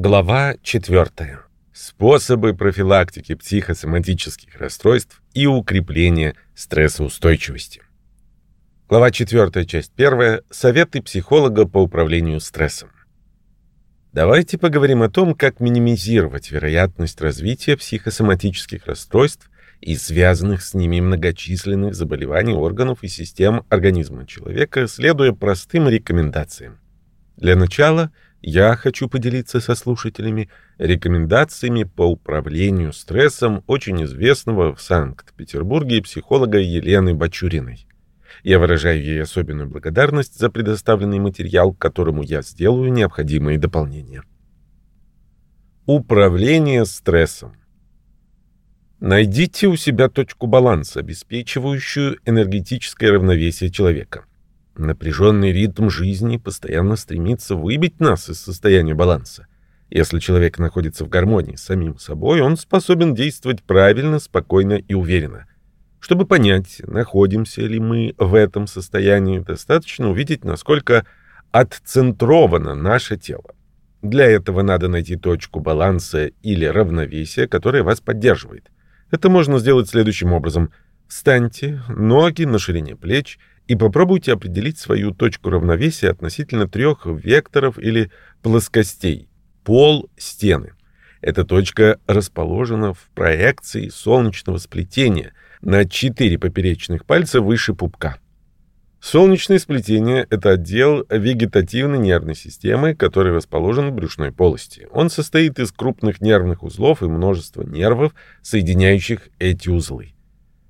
Глава 4. Способы профилактики психосоматических расстройств и укрепления стрессоустойчивости. Глава 4, часть 1. Советы психолога по управлению стрессом. Давайте поговорим о том, как минимизировать вероятность развития психосоматических расстройств и связанных с ними многочисленных заболеваний органов и систем организма человека, следуя простым рекомендациям. Для начала – я хочу поделиться со слушателями рекомендациями по управлению стрессом очень известного в Санкт-Петербурге психолога Елены Бачуриной. Я выражаю ей особенную благодарность за предоставленный материал, к которому я сделаю необходимые дополнения. Управление стрессом. Найдите у себя точку баланса, обеспечивающую энергетическое равновесие человека. Напряженный ритм жизни постоянно стремится выбить нас из состояния баланса. Если человек находится в гармонии с самим собой, он способен действовать правильно, спокойно и уверенно. Чтобы понять, находимся ли мы в этом состоянии, достаточно увидеть, насколько отцентровано наше тело. Для этого надо найти точку баланса или равновесия, которая вас поддерживает. Это можно сделать следующим образом. Встаньте, ноги на ширине плеч и попробуйте определить свою точку равновесия относительно трех векторов или плоскостей – пол, стены. Эта точка расположена в проекции солнечного сплетения на четыре поперечных пальца выше пупка. Солнечное сплетение – это отдел вегетативной нервной системы, который расположен в брюшной полости. Он состоит из крупных нервных узлов и множества нервов, соединяющих эти узлы.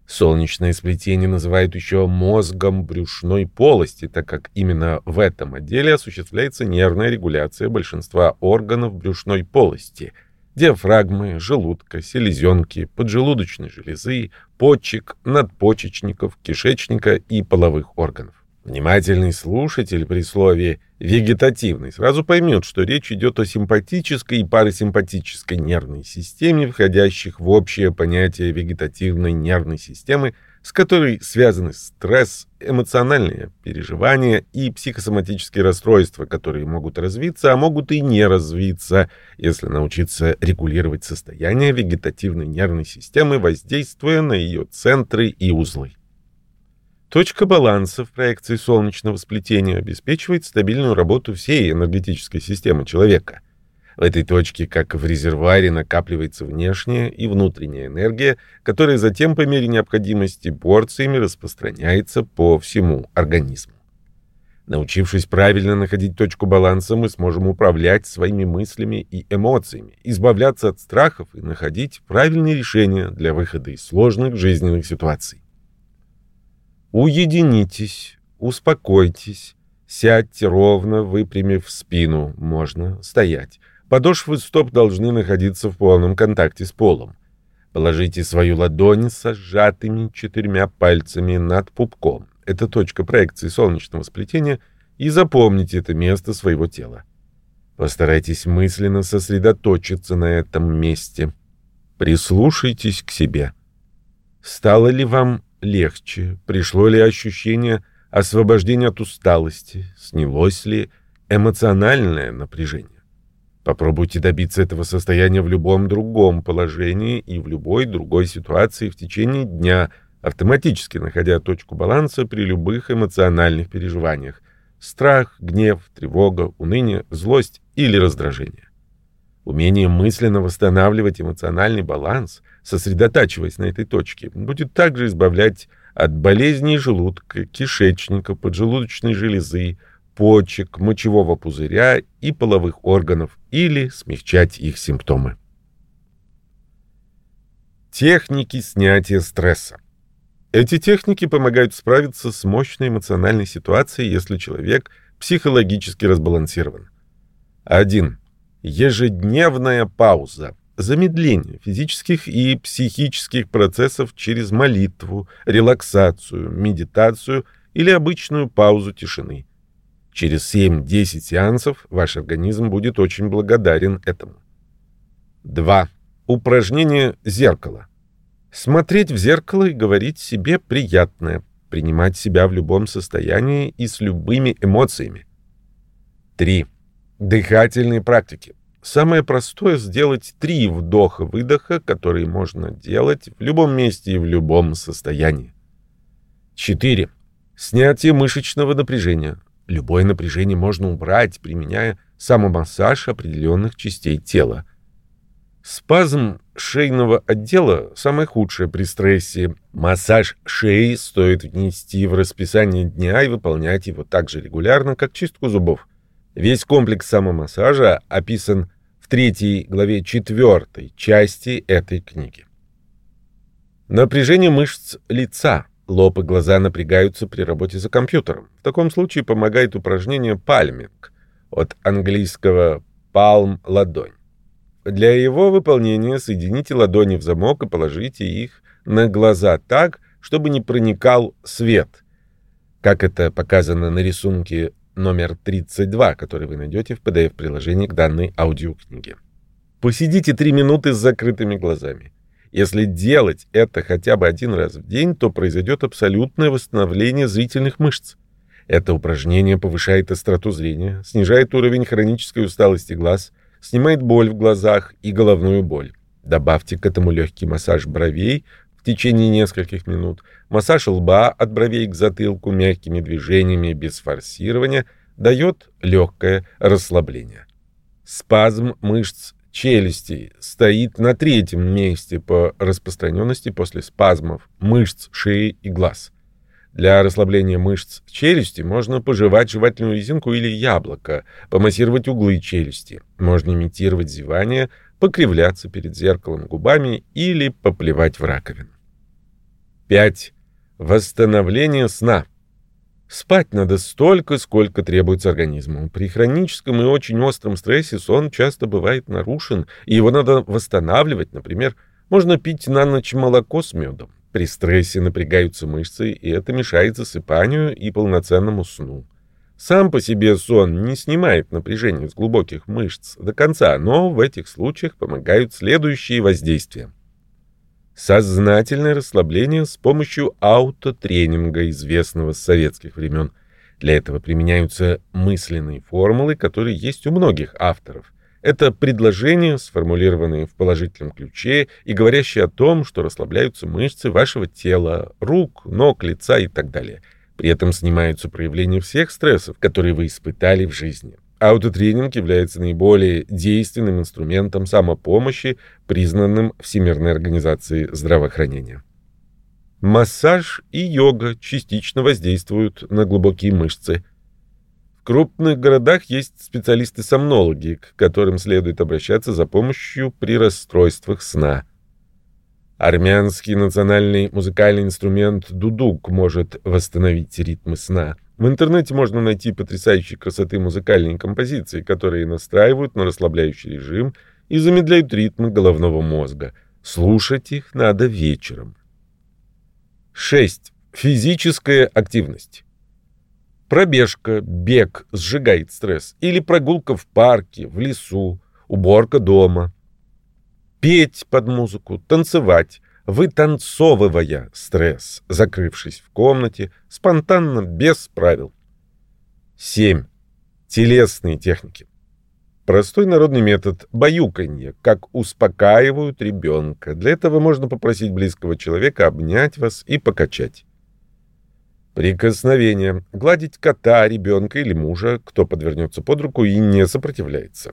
Солнечное сплетение называют еще мозгом брюшной полости, так как именно в этом отделе осуществляется нервная регуляция большинства органов брюшной полости – диафрагмы, желудка, селезенки, поджелудочной железы, почек, надпочечников, кишечника и половых органов. Внимательный слушатель при слове «вегетативный» сразу поймет, что речь идет о симпатической и парасимпатической нервной системе, входящих в общее понятие вегетативной нервной системы, с которой связаны стресс, эмоциональные переживания и психосоматические расстройства, которые могут развиться, а могут и не развиться, если научиться регулировать состояние вегетативной нервной системы, воздействуя на ее центры и узлы. Точка баланса в проекции солнечного сплетения обеспечивает стабильную работу всей энергетической системы человека. В этой точке, как в резервуаре, накапливается внешняя и внутренняя энергия, которая затем по мере необходимости порциями распространяется по всему организму. Научившись правильно находить точку баланса, мы сможем управлять своими мыслями и эмоциями, избавляться от страхов и находить правильные решения для выхода из сложных жизненных ситуаций. Уединитесь, успокойтесь, сядьте ровно, выпрямив спину, можно стоять. Подошвы стоп должны находиться в полном контакте с полом. Положите свою ладонь со сжатыми четырьмя пальцами над пупком. Это точка проекции солнечного сплетения, и запомните это место своего тела. Постарайтесь мысленно сосредоточиться на этом месте. Прислушайтесь к себе. Стало ли вам легче? Пришло ли ощущение освобождения от усталости? Снялось ли эмоциональное напряжение? Попробуйте добиться этого состояния в любом другом положении и в любой другой ситуации в течение дня, автоматически находя точку баланса при любых эмоциональных переживаниях. Страх, гнев, тревога, уныние, злость или раздражение. Умение мысленно восстанавливать эмоциональный баланс, сосредотачиваясь на этой точке, будет также избавлять от болезней желудка, кишечника, поджелудочной железы, почек, мочевого пузыря и половых органов или смягчать их симптомы. Техники снятия стресса. Эти техники помогают справиться с мощной эмоциональной ситуацией, если человек психологически разбалансирован. 1. Ежедневная пауза. Замедление физических и психических процессов через молитву, релаксацию, медитацию или обычную паузу тишины. Через 7-10 сеансов ваш организм будет очень благодарен этому. 2. Упражнение зеркала. Смотреть в зеркало и говорить себе приятное. Принимать себя в любом состоянии и с любыми эмоциями. 3. Дыхательные практики. Самое простое — сделать три вдоха-выдоха, которые можно делать в любом месте и в любом состоянии. 4. Снятие мышечного напряжения. Любое напряжение можно убрать, применяя самомассаж определенных частей тела. Спазм шейного отдела – самое худшее при стрессе. Массаж шеи стоит внести в расписание дня и выполнять его так же регулярно, как чистку зубов. Весь комплекс самомассажа описан в третьей главе четвертой части этой книги. Напряжение мышц лица. Лоб и глаза напрягаются при работе за компьютером. В таком случае помогает упражнение пальминг от английского palm – ладонь. Для его выполнения соедините ладони в замок и положите их на глаза так, чтобы не проникал свет, как это показано на рисунке номер 32, который вы найдете в PDF-приложении к данной аудиокниге. Посидите 3 минуты с закрытыми глазами. Если делать это хотя бы один раз в день, то произойдет абсолютное восстановление зрительных мышц. Это упражнение повышает остроту зрения, снижает уровень хронической усталости глаз, снимает боль в глазах и головную боль. Добавьте к этому легкий массаж бровей течение нескольких минут, массаж лба от бровей к затылку мягкими движениями без форсирования дает легкое расслабление. Спазм мышц челюсти стоит на третьем месте по распространенности после спазмов мышц шеи и глаз. Для расслабления мышц челюсти можно пожевать жевательную резинку или яблоко, помассировать углы челюсти. Можно имитировать зевание, покривляться перед зеркалом губами или поплевать в раковину. 5. Восстановление сна. Спать надо столько, сколько требуется организму. При хроническом и очень остром стрессе сон часто бывает нарушен, и его надо восстанавливать. Например, можно пить на ночь молоко с медом. При стрессе напрягаются мышцы, и это мешает засыпанию и полноценному сну. Сам по себе сон не снимает напряжение с глубоких мышц до конца, но в этих случаях помогают следующие воздействия. Сознательное расслабление с помощью аутотренинга, известного с советских времен. Для этого применяются мысленные формулы, которые есть у многих авторов. Это предложения, сформулированные в положительном ключе и говорящие о том, что расслабляются мышцы вашего тела, рук, ног, лица и так далее. При этом снимаются проявления всех стрессов, которые вы испытали в жизни. Аутотренинг является наиболее действенным инструментом самопомощи, признанным Всемирной организацией здравоохранения. Массаж и йога частично воздействуют на глубокие мышцы. В крупных городах есть специалисты-сомнологи, к которым следует обращаться за помощью при расстройствах сна. Армянский национальный музыкальный инструмент дудук может восстановить ритмы сна – в интернете можно найти потрясающей красоты музыкальные композиции, которые настраивают на расслабляющий режим и замедляют ритмы головного мозга. Слушать их надо вечером. 6. Физическая активность. Пробежка, бег сжигает стресс. Или прогулка в парке, в лесу, уборка дома. Петь под музыку, танцевать, вытанцовывая стресс, закрывшись в комнате, спонтанно, без правил. 7. Телесные техники. Простой народный метод баюканье, как успокаивают ребенка. Для этого можно попросить близкого человека обнять вас и покачать. Прикосновение. Гладить кота, ребенка или мужа, кто подвернется под руку и не сопротивляется.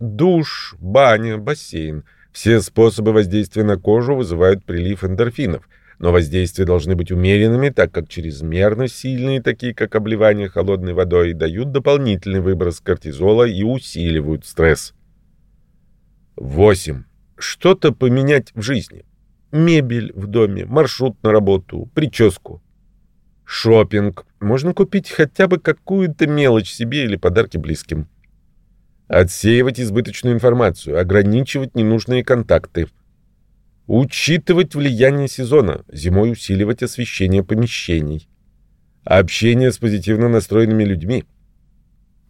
Душ, баня, бассейн – все способы воздействия на кожу вызывают прилив эндорфинов, но воздействия должны быть умеренными, так как чрезмерно сильные, такие как обливание холодной водой, дают дополнительный выброс кортизола и усиливают стресс. 8. Что-то поменять в жизни. Мебель в доме, маршрут на работу, прическу. Шопинг. Можно купить хотя бы какую-то мелочь себе или подарки близким. Отсеивать избыточную информацию, ограничивать ненужные контакты. Учитывать влияние сезона, зимой усиливать освещение помещений. Общение с позитивно настроенными людьми.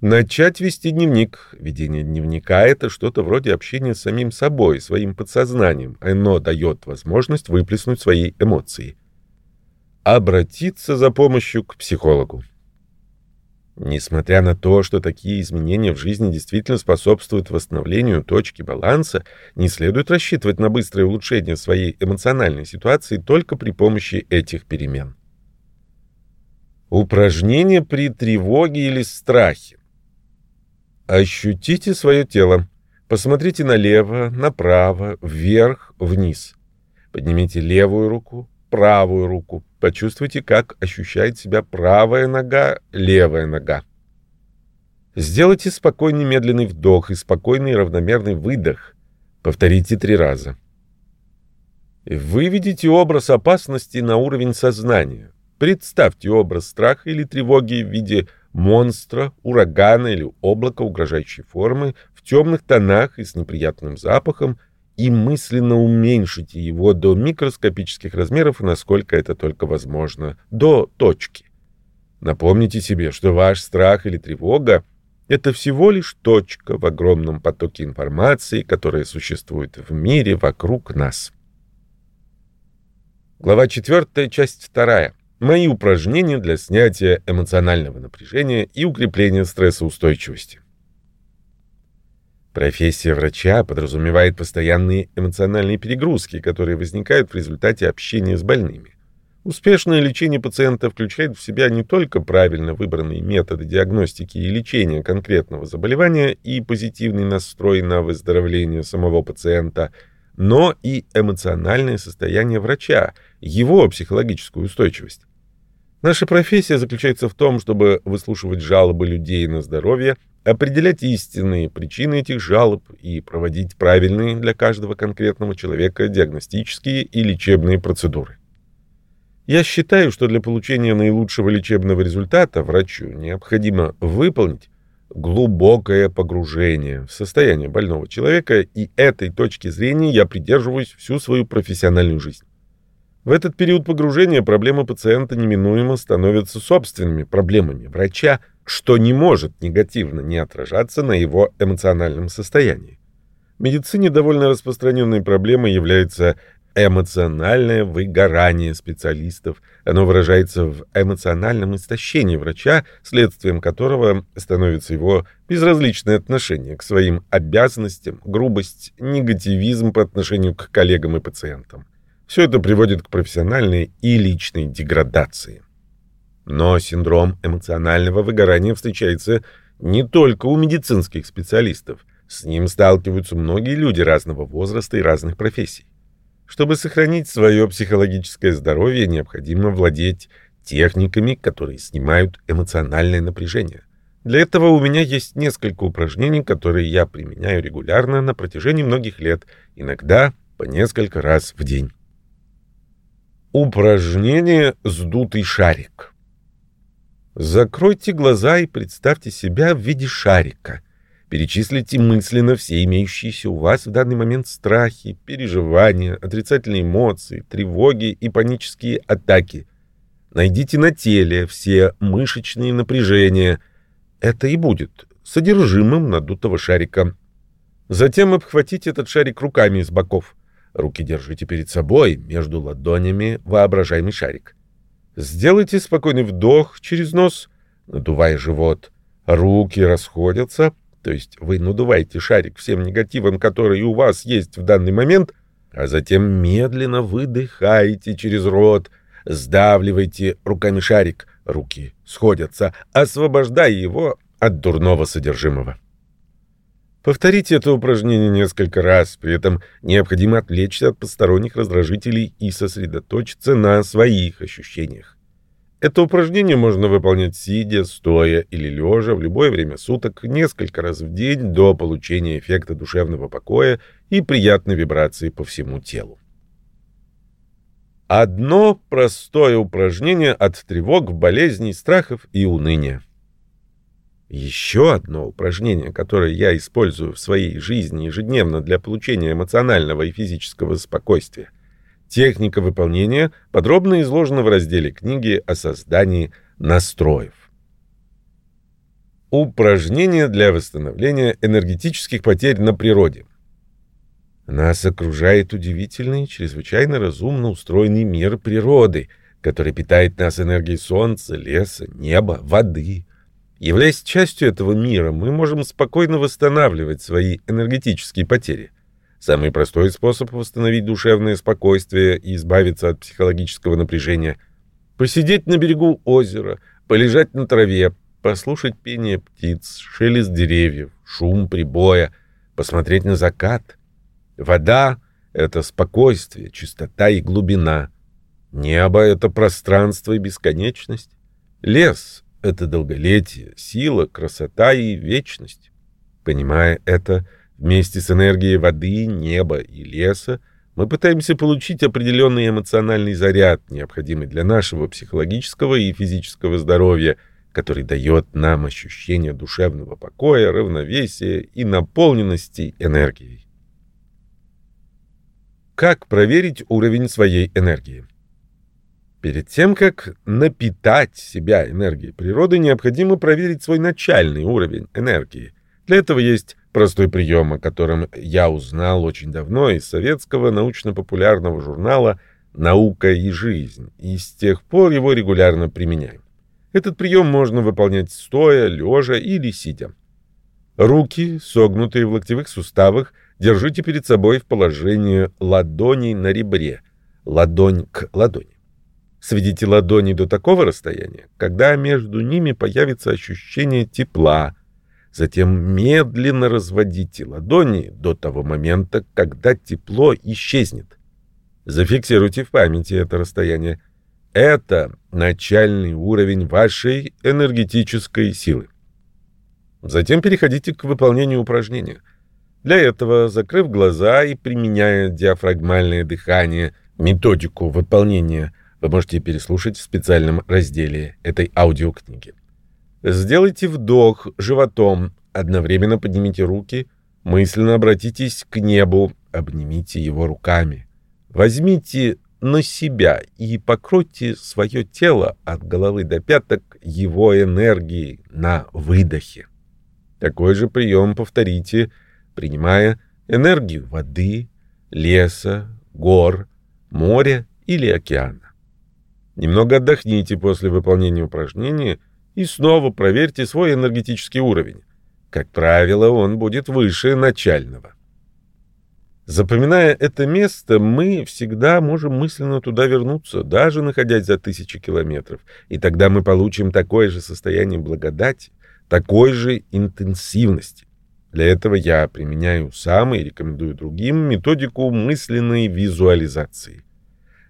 Начать вести дневник. Ведение дневника — это что-то вроде общения с самим собой, своим подсознанием. Оно дает возможность выплеснуть свои эмоции. Обратиться за помощью к психологу. Несмотря на то, что такие изменения в жизни действительно способствуют восстановлению точки баланса, не следует рассчитывать на быстрое улучшение своей эмоциональной ситуации только при помощи этих перемен. Упражнение при тревоге или страхе. Ощутите свое тело. Посмотрите налево, направо, вверх, вниз. Поднимите левую руку, правую руку. Почувствуйте, как ощущает себя правая нога, левая нога. Сделайте спокойный медленный вдох и спокойный равномерный выдох. Повторите три раза. Выведите образ опасности на уровень сознания. Представьте образ страха или тревоги в виде монстра, урагана или облака угрожающей формы в темных тонах и с неприятным запахом, и мысленно уменьшите его до микроскопических размеров, насколько это только возможно, до точки. Напомните себе, что ваш страх или тревога — это всего лишь точка в огромном потоке информации, которая существует в мире вокруг нас. Глава 4, часть 2. Мои упражнения для снятия эмоционального напряжения и укрепления стрессоустойчивости. Профессия врача подразумевает постоянные эмоциональные перегрузки, которые возникают в результате общения с больными. Успешное лечение пациента включает в себя не только правильно выбранные методы диагностики и лечения конкретного заболевания и позитивный настрой на выздоровление самого пациента, но и эмоциональное состояние врача, его психологическую устойчивость. Наша профессия заключается в том, чтобы выслушивать жалобы людей на здоровье, определять истинные причины этих жалоб и проводить правильные для каждого конкретного человека диагностические и лечебные процедуры. Я считаю, что для получения наилучшего лечебного результата врачу необходимо выполнить глубокое погружение в состояние больного человека, и этой точки зрения я придерживаюсь всю свою профессиональную жизнь. В этот период погружения проблемы пациента неминуемо становятся собственными проблемами врача, что не может негативно не отражаться на его эмоциональном состоянии. В медицине довольно распространенной проблемой является эмоциональное выгорание специалистов. Оно выражается в эмоциональном истощении врача, следствием которого становится его безразличное отношение к своим обязанностям, грубость, негативизм по отношению к коллегам и пациентам. Все это приводит к профессиональной и личной деградации. Но синдром эмоционального выгорания встречается не только у медицинских специалистов. С ним сталкиваются многие люди разного возраста и разных профессий. Чтобы сохранить свое психологическое здоровье, необходимо владеть техниками, которые снимают эмоциональное напряжение. Для этого у меня есть несколько упражнений, которые я применяю регулярно на протяжении многих лет, иногда по несколько раз в день. Упражнение «Сдутый шарик». Закройте глаза и представьте себя в виде шарика. Перечислите мысленно все имеющиеся у вас в данный момент страхи, переживания, отрицательные эмоции, тревоги и панические атаки. Найдите на теле все мышечные напряжения. Это и будет содержимым надутого шарика. Затем обхватите этот шарик руками с боков. Руки держите перед собой, между ладонями воображаемый шарик. Сделайте спокойный вдох через нос, надувая живот. Руки расходятся, то есть вы надуваете шарик всем негативом, который у вас есть в данный момент, а затем медленно выдыхаете через рот, сдавливайте руками шарик, руки сходятся, освобождая его от дурного содержимого. Повторите это упражнение несколько раз, при этом необходимо отвлечься от посторонних раздражителей и сосредоточиться на своих ощущениях. Это упражнение можно выполнять сидя, стоя или лежа в любое время суток несколько раз в день до получения эффекта душевного покоя и приятной вибрации по всему телу. Одно простое упражнение от тревог, болезней, страхов и уныния. Еще одно упражнение, которое я использую в своей жизни ежедневно для получения эмоционального и физического спокойствия. Техника выполнения подробно изложена в разделе книги о создании настроев. Упражнения для восстановления энергетических потерь на природе. Нас окружает удивительный, чрезвычайно разумно устроенный мир природы, который питает нас энергией солнца, леса, неба, воды, Являясь частью этого мира, мы можем спокойно восстанавливать свои энергетические потери. Самый простой способ восстановить душевное спокойствие и избавиться от психологического напряжения – посидеть на берегу озера, полежать на траве, послушать пение птиц, шелест деревьев, шум прибоя, посмотреть на закат. Вода — это спокойствие, чистота и глубина. Небо — это пространство и бесконечность. Лес — это долголетие, сила, красота и вечность. Понимая это, вместе с энергией воды, неба и леса, мы пытаемся получить определенный эмоциональный заряд, необходимый для нашего психологического и физического здоровья — который дает нам ощущение душевного покоя, равновесия и наполненности энергией. Как проверить уровень своей энергии? Перед тем, как напитать себя энергией природы, необходимо проверить свой начальный уровень энергии. Для этого есть простой прием, о котором я узнал очень давно из советского научно-популярного журнала «Наука и жизнь», и с тех пор его регулярно применяем. Этот прием можно выполнять стоя, лежа или сидя. Руки, согнутые в локтевых суставах, держите перед собой в положении ладоней на ребре, ладонь к ладони. Сведите ладони до такого расстояния, когда между ними появится ощущение тепла. Затем медленно разводите ладони до того момента, когда тепло исчезнет. Зафиксируйте в памяти это расстояние. Это начальный уровень вашей энергетической силы. Затем переходите к выполнению упражнения. Для этого, закрыв глаза и применяя диафрагмальное дыхание, методику выполнения вы можете переслушать в специальном разделе этой аудиокниги. Сделайте вдох животом, одновременно поднимите руки, мысленно обратитесь к небу, обнимите его руками. Возьмите на себя и покройте свое тело от головы до пяток его энергией на выдохе. Такой же прием повторите, принимая энергию воды, леса, гор, моря или океана. Немного отдохните после выполнения упражнения и снова проверьте свой энергетический уровень. Как правило, он будет выше начального. Запоминая это место, мы всегда можем мысленно туда вернуться, даже находясь за тысячи километров, и тогда мы получим такое же состояние благодати, такой же интенсивности. Для этого я применяю сам и рекомендую другим методику мысленной визуализации.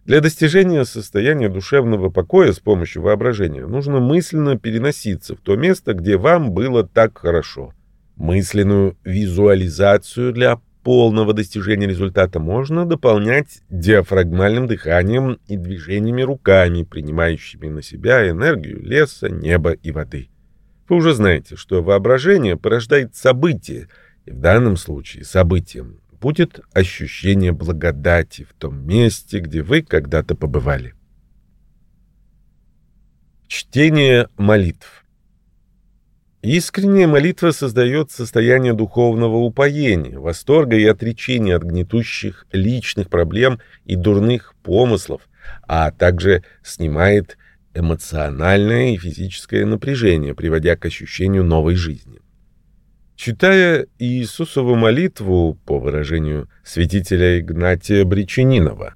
Для достижения состояния душевного покоя с помощью воображения нужно мысленно переноситься в то место, где вам было так хорошо. Мысленную визуализацию для полного достижения результата можно дополнять диафрагмальным дыханием и движениями руками, принимающими на себя энергию леса, неба и воды. Вы уже знаете, что воображение порождает события, и в данном случае событием будет ощущение благодати в том месте, где вы когда-то побывали. Чтение молитв Искренняя молитва создает состояние духовного упоения, восторга и отречения от гнетущих личных проблем и дурных помыслов, а также снимает эмоциональное и физическое напряжение, приводя к ощущению новой жизни. Читая Иисусову молитву, по выражению святителя Игнатия Бричининова,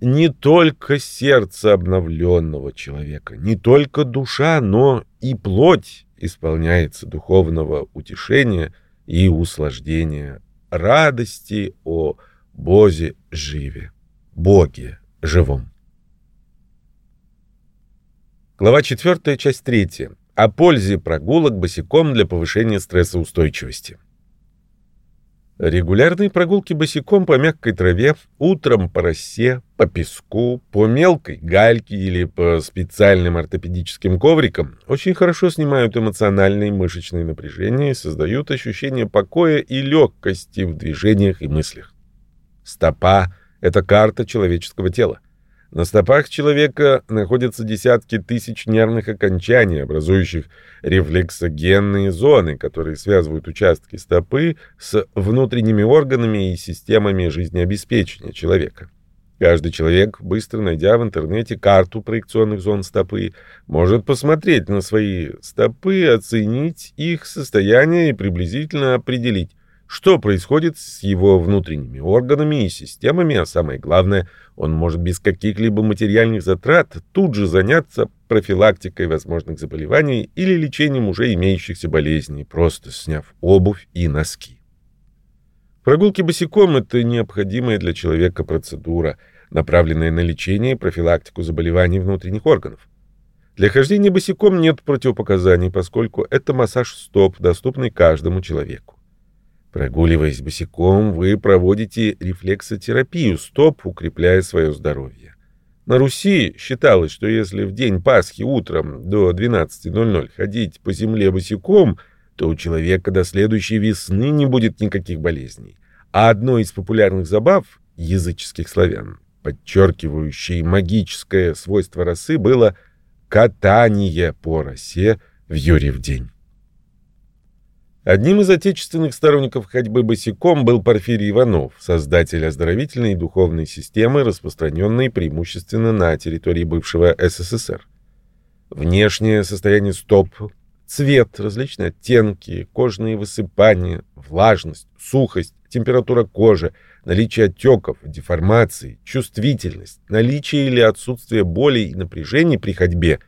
не только сердце обновленного человека, не только душа, но и плоть исполняется духовного утешения и услаждения, радости о Бозе живе, Боге живом. Глава 4, часть 3. О пользе прогулок босиком для повышения стрессоустойчивости. Регулярные прогулки босиком по мягкой траве, утром по росе, по песку, по мелкой гальке или по специальным ортопедическим коврикам очень хорошо снимают эмоциональное и мышечное напряжение и создают ощущение покоя и легкости в движениях и мыслях. Стопа — это карта человеческого тела. На стопах человека находятся десятки тысяч нервных окончаний, образующих рефлексогенные зоны, которые связывают участки стопы с внутренними органами и системами жизнеобеспечения человека. Каждый человек, быстро найдя в интернете карту проекционных зон стопы, может посмотреть на свои стопы, оценить их состояние и приблизительно определить, что происходит с его внутренними органами и системами, а самое главное, он может без каких-либо материальных затрат тут же заняться профилактикой возможных заболеваний или лечением уже имеющихся болезней, просто сняв обувь и носки. Прогулки босиком – это необходимая для человека процедура, направленная на лечение и профилактику заболеваний внутренних органов. Для хождения босиком нет противопоказаний, поскольку это массаж стоп, доступный каждому человеку. Прогуливаясь босиком, вы проводите рефлексотерапию стоп, укрепляя свое здоровье. На Руси считалось, что если в день Пасхи утром до 12.00 ходить по земле босиком – то у человека до следующей весны не будет никаких болезней. А одной из популярных забав языческих славян, подчеркивающей магическое свойство росы, было катание по росе в Юрьев день. Одним из отечественных сторонников ходьбы босиком был Порфирий Иванов, создатель оздоровительной и духовной системы, распространенной преимущественно на территории бывшего СССР. Внешнее состояние стоп Цвет, различные оттенки, кожные высыпания, влажность, сухость, температура кожи, наличие отеков, деформаций, чувствительность, наличие или отсутствие боли и напряжений при ходьбе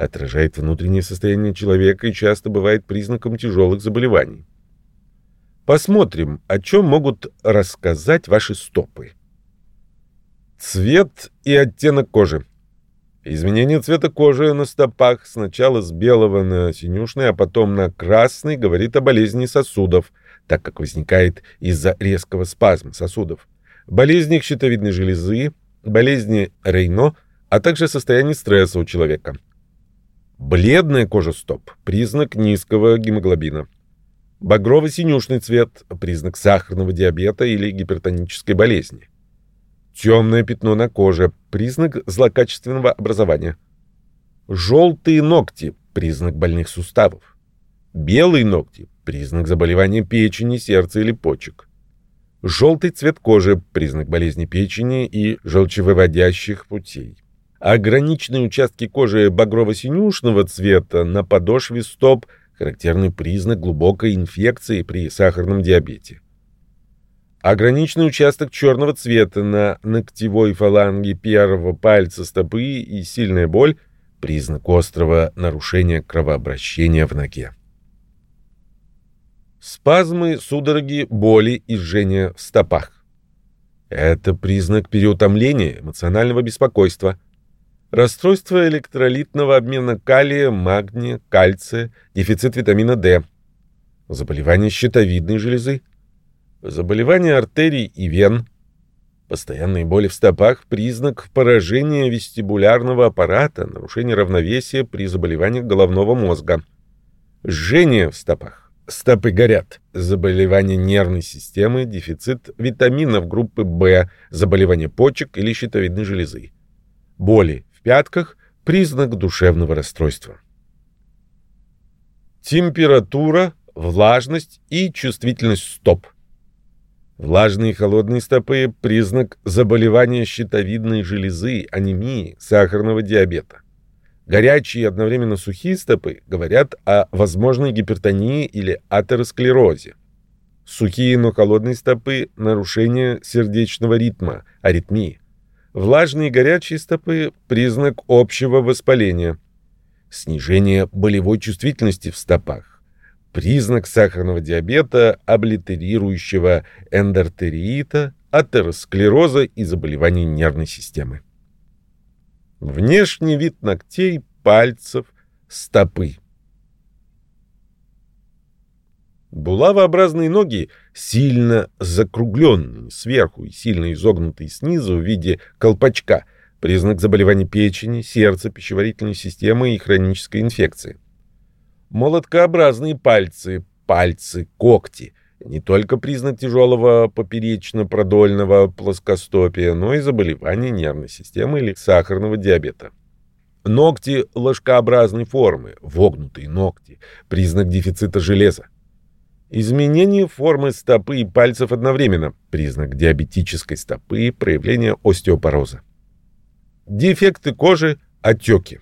отражает внутреннее состояние человека и часто бывает признаком тяжелых заболеваний. Посмотрим, о чем могут рассказать ваши стопы. Цвет и оттенок кожи. Изменение цвета кожи на стопах сначала с белого на синюшный, а потом на красный говорит о болезни сосудов, так как возникает из-за резкого спазма сосудов, болезнях щитовидной железы, болезни Рейно, а также состоянии стресса у человека. Бледная кожа стоп – признак низкого гемоглобина. Багрово-синюшный цвет – признак сахарного диабета или гипертонической болезни. Темное пятно на коже – признак злокачественного образования. Желтые ногти – признак больных суставов. Белые ногти – признак заболевания печени, сердца или почек. Желтый цвет кожи – признак болезни печени и желчевыводящих путей. Ограниченные участки кожи багрово-синюшного цвета на подошве стоп – характерный признак глубокой инфекции при сахарном диабете. Ограниченный участок черного цвета на ногтевой фаланге первого пальца стопы и сильная боль – признак острого нарушения кровообращения в ноге. Спазмы, судороги, боли и жжение в стопах. Это признак переутомления, эмоционального беспокойства. Расстройство электролитного обмена калия, магния, кальция, дефицит витамина D. Заболевание щитовидной железы Заболевания артерий и вен. Постоянные боли в стопах – признак поражения вестибулярного аппарата, нарушение равновесия при заболеваниях головного мозга. Жжение в стопах. Стопы горят. Заболевание нервной системы, дефицит витаминов группы В, заболевание почек или щитовидной железы. Боли пятках – признак душевного расстройства. Температура, влажность и чувствительность стоп – Влажные и холодные стопы – признак заболевания щитовидной железы, анемии, сахарного диабета. Горячие и одновременно сухие стопы говорят о возможной гипертонии или атеросклерозе. Сухие, но холодные стопы – нарушение сердечного ритма, аритмии. Влажные и горячие стопы – признак общего воспаления. Снижение болевой чувствительности в стопах признак сахарного диабета, облитерирующего эндортериита, атеросклероза и заболеваний нервной системы. Внешний вид ногтей, пальцев, стопы. Булавообразные ноги сильно закругленные сверху и сильно изогнутые снизу в виде колпачка, признак заболеваний печени, сердца, пищеварительной системы и хронической инфекции молоткообразные пальцы, пальцы, когти. Не только признак тяжелого поперечно-продольного плоскостопия, но и заболевания нервной системы или сахарного диабета. Ногти ложкообразной формы, вогнутые ногти, признак дефицита железа. Изменение формы стопы и пальцев одновременно. Признак диабетической стопы, проявление остеопороза. Дефекты кожи, отеки.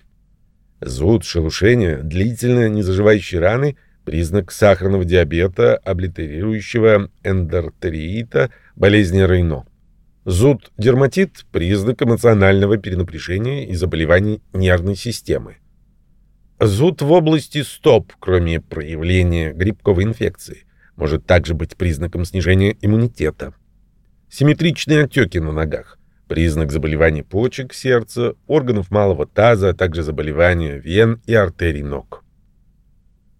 Зуд, шелушение, длительно незаживающие раны – признак сахарного диабета, облитерирующего эндортериита, болезни Рейно. Зуд, дерматит – признак эмоционального перенапряжения и заболеваний нервной системы. Зуд в области стоп, кроме проявления грибковой инфекции, может также быть признаком снижения иммунитета. Симметричные отеки на ногах – признак заболеваний почек, сердца, органов малого таза, а также заболевания вен и артерий ног.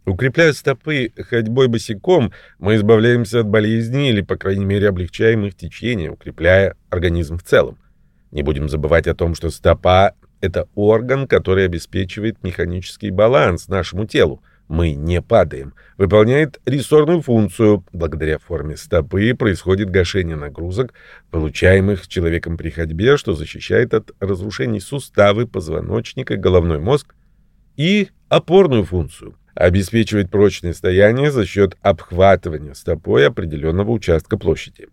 Укрепляя стопы ходьбой босиком, мы избавляемся от болезней или, по крайней мере, облегчаем их течение, укрепляя организм в целом. Не будем забывать о том, что стопа это орган, который обеспечивает механический баланс нашему телу. Мы не падаем. Выполняет рессорную функцию. Благодаря форме стопы происходит гашение нагрузок, получаемых человеком при ходьбе, что защищает от разрушений суставы, позвоночника, головной мозг и опорную функцию. Обеспечивает прочное стояние за счет обхватывания стопой определенного участка площади.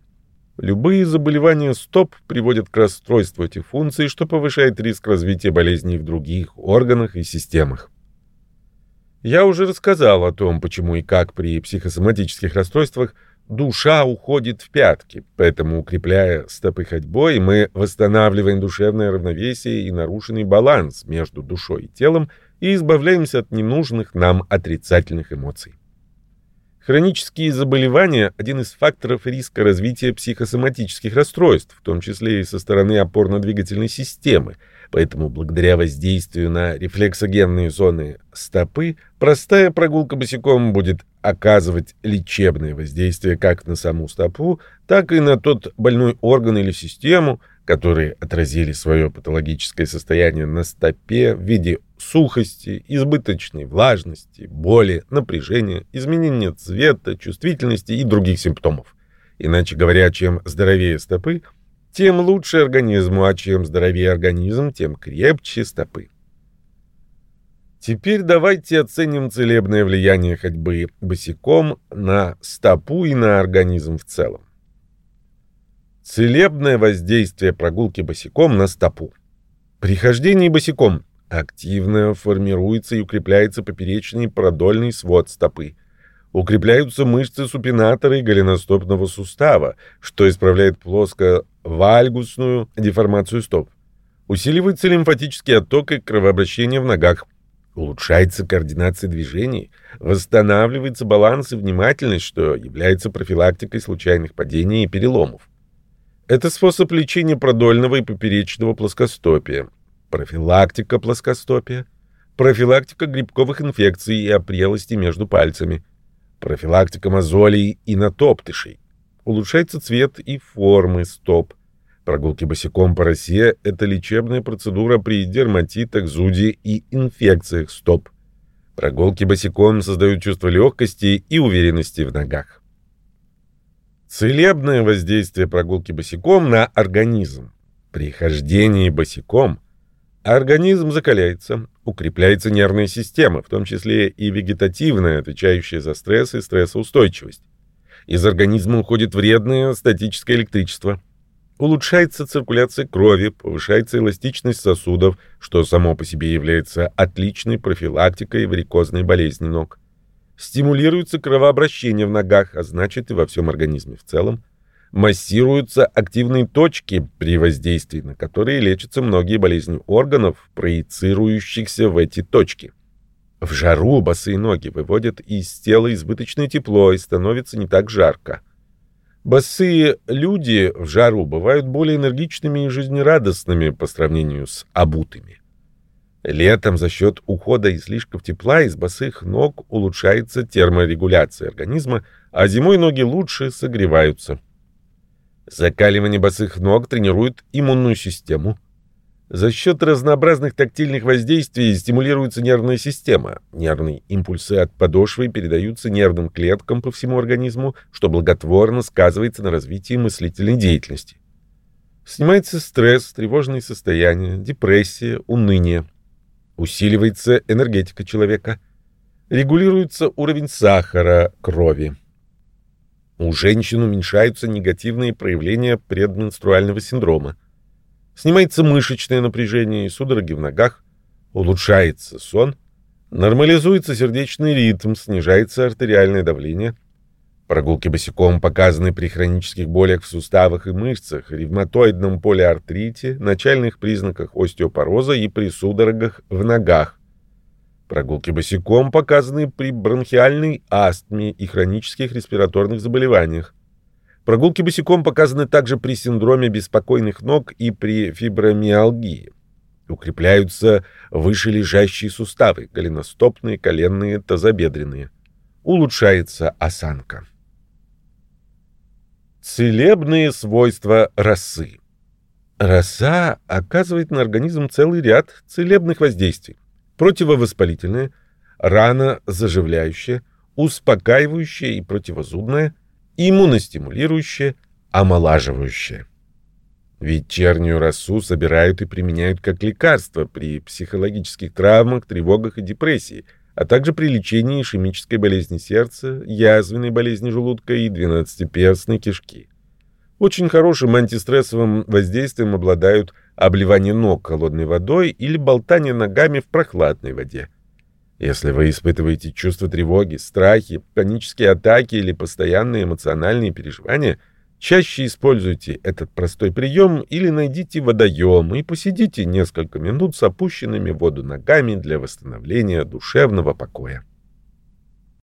Любые заболевания стоп приводят к расстройству этих функций, что повышает риск развития болезней в других органах и системах. Я уже рассказал о том, почему и как при психосоматических расстройствах душа уходит в пятки, поэтому, укрепляя стопы ходьбой, мы восстанавливаем душевное равновесие и нарушенный баланс между душой и телом и избавляемся от ненужных нам отрицательных эмоций. Хронические заболевания – один из факторов риска развития психосоматических расстройств, в том числе и со стороны опорно-двигательной системы, поэтому благодаря воздействию на рефлексогенные зоны стопы простая прогулка босиком будет оказывать лечебное воздействие как на саму стопу, так и на тот больной орган или систему, которые отразили свое патологическое состояние на стопе в виде сухости, избыточной влажности, боли, напряжения, изменения цвета, чувствительности и других симптомов. Иначе говоря, чем здоровее стопы, тем лучше организму, а чем здоровее организм, тем крепче стопы. Теперь давайте оценим целебное влияние ходьбы босиком на стопу и на организм в целом. Целебное воздействие прогулки босиком на стопу. При хождении босиком активно формируется и укрепляется поперечный продольный свод стопы. Укрепляются мышцы супинатора и голеностопного сустава, что исправляет плоско-вальгусную деформацию стоп. Усиливается лимфатический отток и кровообращение в ногах. Улучшается координация движений, восстанавливается баланс и внимательность, что является профилактикой случайных падений и переломов. Это способ лечения продольного и поперечного плоскостопия, профилактика плоскостопия, профилактика грибковых инфекций и опрелости между пальцами, профилактика мозолей и натоптышей. Улучшается цвет и формы стоп. Прогулки босиком по росе – это лечебная процедура при дерматитах, зуде и инфекциях стоп. Прогулки босиком создают чувство легкости и уверенности в ногах. Целебное воздействие прогулки босиком на организм. При хождении босиком организм закаляется, укрепляется нервная система, в том числе и вегетативная, отвечающая за стресс и стрессоустойчивость. Из организма уходит вредное статическое электричество. Улучшается циркуляция крови, повышается эластичность сосудов, что само по себе является отличной профилактикой варикозной болезни ног стимулируется кровообращение в ногах, а значит и во всем организме в целом. Массируются активные точки, при воздействии на которые лечатся многие болезни органов, проецирующихся в эти точки. В жару босые ноги выводят из тела избыточное тепло и становится не так жарко. Босые люди в жару бывают более энергичными и жизнерадостными по сравнению с обутыми. Летом за счет ухода излишков тепла из босых ног улучшается терморегуляция организма, а зимой ноги лучше согреваются. Закаливание босых ног тренирует иммунную систему. За счет разнообразных тактильных воздействий стимулируется нервная система. Нервные импульсы от подошвы передаются нервным клеткам по всему организму, что благотворно сказывается на развитии мыслительной деятельности. Снимается стресс, тревожные состояния, депрессия, уныние. Усиливается энергетика человека. Регулируется уровень сахара крови. У женщин уменьшаются негативные проявления предменструального синдрома. Снимается мышечное напряжение и судороги в ногах, улучшается сон, нормализуется сердечный ритм, снижается артериальное давление. Прогулки босиком показаны при хронических болях в суставах и мышцах, ревматоидном полиартрите, начальных признаках остеопороза и при судорогах в ногах. Прогулки босиком показаны при бронхиальной астме и хронических респираторных заболеваниях. Прогулки босиком показаны также при синдроме беспокойных ног и при фибромиалгии. Укрепляются вышележащие суставы, голеностопные, коленные, тазобедренные. Улучшается осанка. Целебные свойства росы. Роса оказывает на организм целый ряд целебных воздействий противовоспалительное, заживляющее, успокаивающее и противозудное, иммуностимулирующее, омолаживающее. Вечернюю росу собирают и применяют как лекарство при психологических травмах, тревогах и депрессии, а также при лечении ишемической болезни сердца, язвенной болезни желудка и двенадцатиперстной кишки. Очень хорошим антистрессовым воздействием обладают обливание ног холодной водой или болтание ногами в прохладной воде. Если вы испытываете чувство тревоги, страхи, панические атаки или постоянные эмоциональные переживания, чаще используйте этот простой прием или найдите водоем и посидите несколько минут с опущенными в воду ногами для восстановления душевного покоя.